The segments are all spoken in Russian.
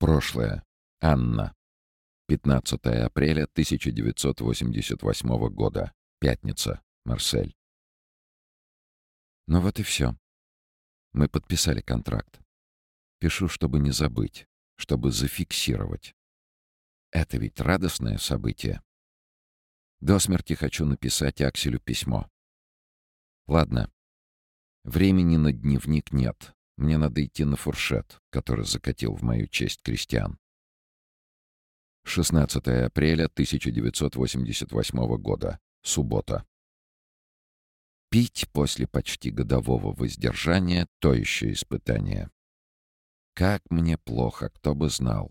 Прошлое. Анна. 15 апреля 1988 года. Пятница. Марсель. Ну вот и все. Мы подписали контракт. Пишу, чтобы не забыть, чтобы зафиксировать. Это ведь радостное событие. До смерти хочу написать Акселю письмо. Ладно. Времени на дневник нет. Мне надо идти на фуршет, который закатил в мою честь крестьян. 16 апреля 1988 года. Суббота. Пить после почти годового воздержания — то еще испытание. Как мне плохо, кто бы знал.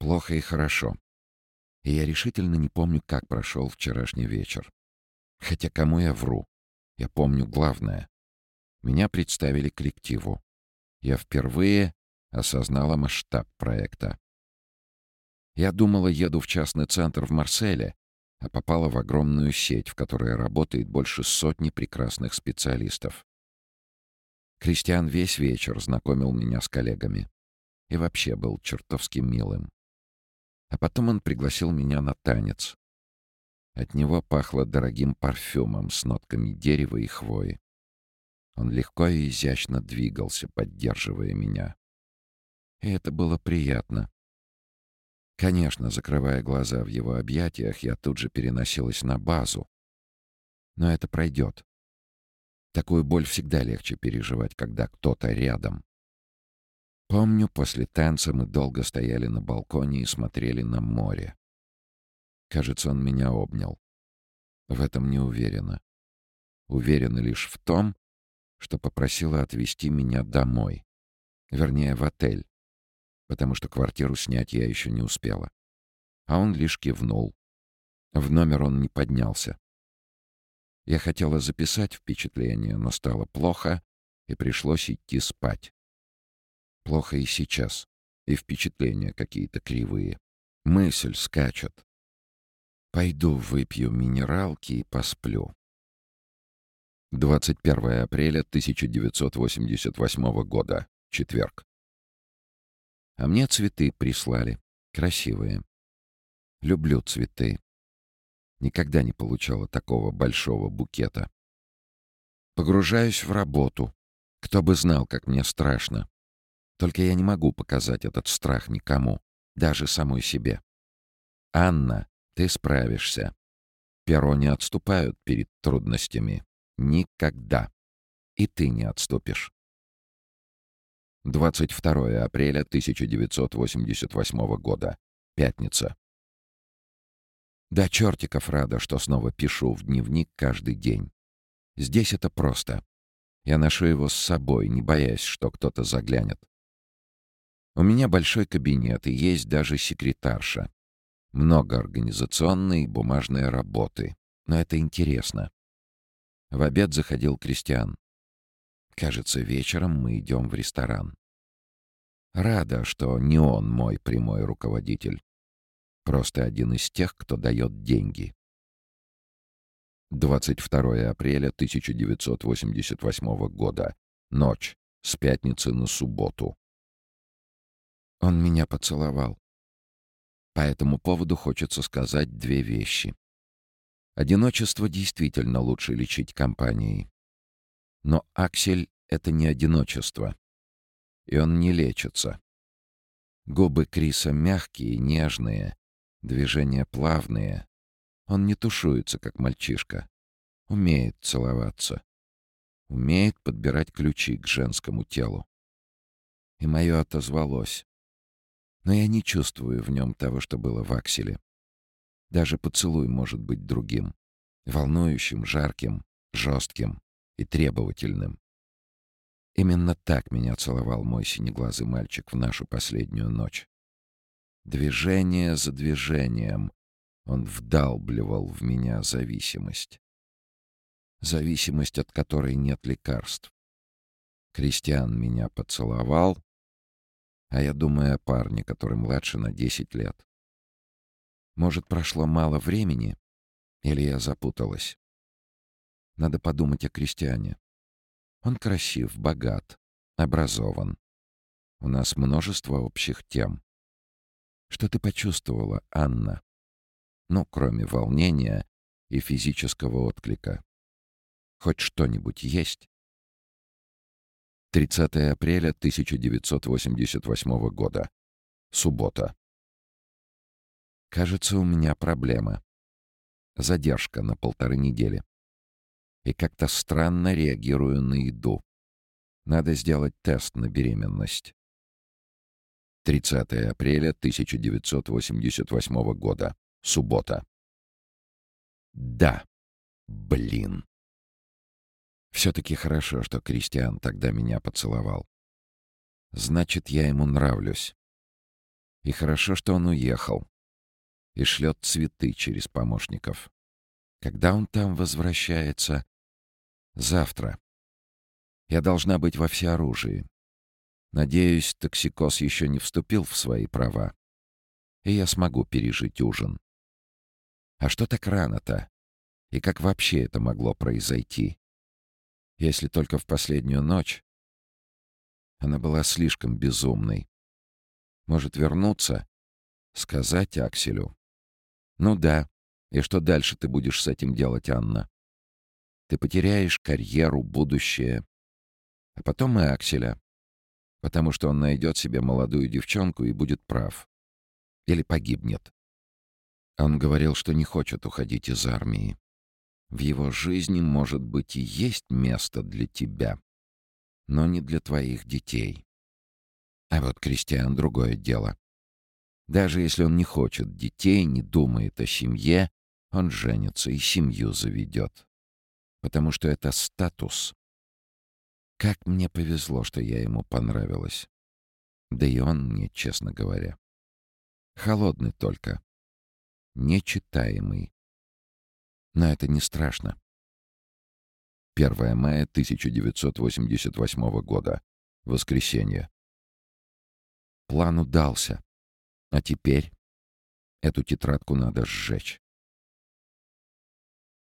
Плохо и хорошо. И я решительно не помню, как прошел вчерашний вечер. Хотя кому я вру? Я помню главное. Меня представили коллективу. Я впервые осознала масштаб проекта. Я думала, еду в частный центр в Марселе, а попала в огромную сеть, в которой работает больше сотни прекрасных специалистов. Кристиан весь вечер знакомил меня с коллегами. И вообще был чертовски милым. А потом он пригласил меня на танец. От него пахло дорогим парфюмом с нотками дерева и хвои. Он легко и изящно двигался, поддерживая меня. И это было приятно. Конечно, закрывая глаза в его объятиях, я тут же переносилась на базу. Но это пройдет. Такую боль всегда легче переживать, когда кто-то рядом. Помню, после танца мы долго стояли на балконе и смотрели на море. Кажется, он меня обнял. В этом не уверена. Уверена лишь в том, что попросила отвезти меня домой. Вернее, в отель. Потому что квартиру снять я еще не успела. А он лишь кивнул. В номер он не поднялся. Я хотела записать впечатление, но стало плохо, и пришлось идти спать. Плохо и сейчас, и впечатления какие-то кривые. Мысль скачет. Пойду выпью минералки и посплю. 21 апреля 1988 года. Четверг. А мне цветы прислали. Красивые. Люблю цветы. Никогда не получала такого большого букета. Погружаюсь в работу. Кто бы знал, как мне страшно. Только я не могу показать этот страх никому, даже самой себе. Анна, ты справишься. Перо не отступают перед трудностями. Никогда. И ты не отступишь. 22 апреля 1988 года. Пятница. Да чертиков рада, что снова пишу в дневник каждый день. Здесь это просто. Я ношу его с собой, не боясь, что кто-то заглянет. У меня большой кабинет и есть даже секретарша. Много организационной и бумажной работы. Но это интересно. В обед заходил Кристиан. Кажется, вечером мы идем в ресторан. Рада, что не он мой прямой руководитель. Просто один из тех, кто дает деньги. 22 апреля 1988 года. Ночь. С пятницы на субботу. Он меня поцеловал. По этому поводу хочется сказать две вещи. Одиночество действительно лучше лечить компанией. Но Аксель — это не одиночество. И он не лечится. Губы Криса мягкие, нежные, движения плавные. Он не тушуется, как мальчишка. Умеет целоваться. Умеет подбирать ключи к женскому телу. И мое отозвалось. Но я не чувствую в нем того, что было в Акселе. Даже поцелуй может быть другим. Волнующим, жарким, жестким и требовательным. Именно так меня целовал мой синеглазый мальчик в нашу последнюю ночь. Движение за движением он вдалбливал в меня зависимость. Зависимость, от которой нет лекарств. Кристиан меня поцеловал, а я думаю о парне, который младше на десять лет. Может, прошло мало времени? Или я запуталась? Надо подумать о крестьяне. Он красив, богат, образован. У нас множество общих тем. Что ты почувствовала, Анна? Ну, кроме волнения и физического отклика. Хоть что-нибудь есть? 30 апреля 1988 года. Суббота. Кажется, у меня проблема. Задержка на полторы недели. И как-то странно реагирую на еду. Надо сделать тест на беременность. 30 апреля 1988 года. Суббота. Да. Блин. Все-таки хорошо, что Кристиан тогда меня поцеловал. Значит, я ему нравлюсь. И хорошо, что он уехал. И шлет цветы через помощников. Когда он там возвращается? Завтра. Я должна быть во всеоружии. Надеюсь, токсикоз еще не вступил в свои права. И я смогу пережить ужин. А что так рано-то? И как вообще это могло произойти? Если только в последнюю ночь. Она была слишком безумной. Может вернуться? Сказать Акселю? Ну да. И что дальше ты будешь с этим делать, Анна? Ты потеряешь карьеру, будущее. А потом и Акселя потому что он найдет себе молодую девчонку и будет прав. Или погибнет. Он говорил, что не хочет уходить из армии. В его жизни, может быть, и есть место для тебя, но не для твоих детей. А вот Кристиан — другое дело. Даже если он не хочет детей, не думает о семье, он женится и семью заведет. Потому что это статус, как мне повезло, что я ему понравилась. Да и он мне, честно говоря. Холодный только. Нечитаемый. Но это не страшно. 1 мая 1988 года. Воскресенье. План удался. А теперь эту тетрадку надо сжечь.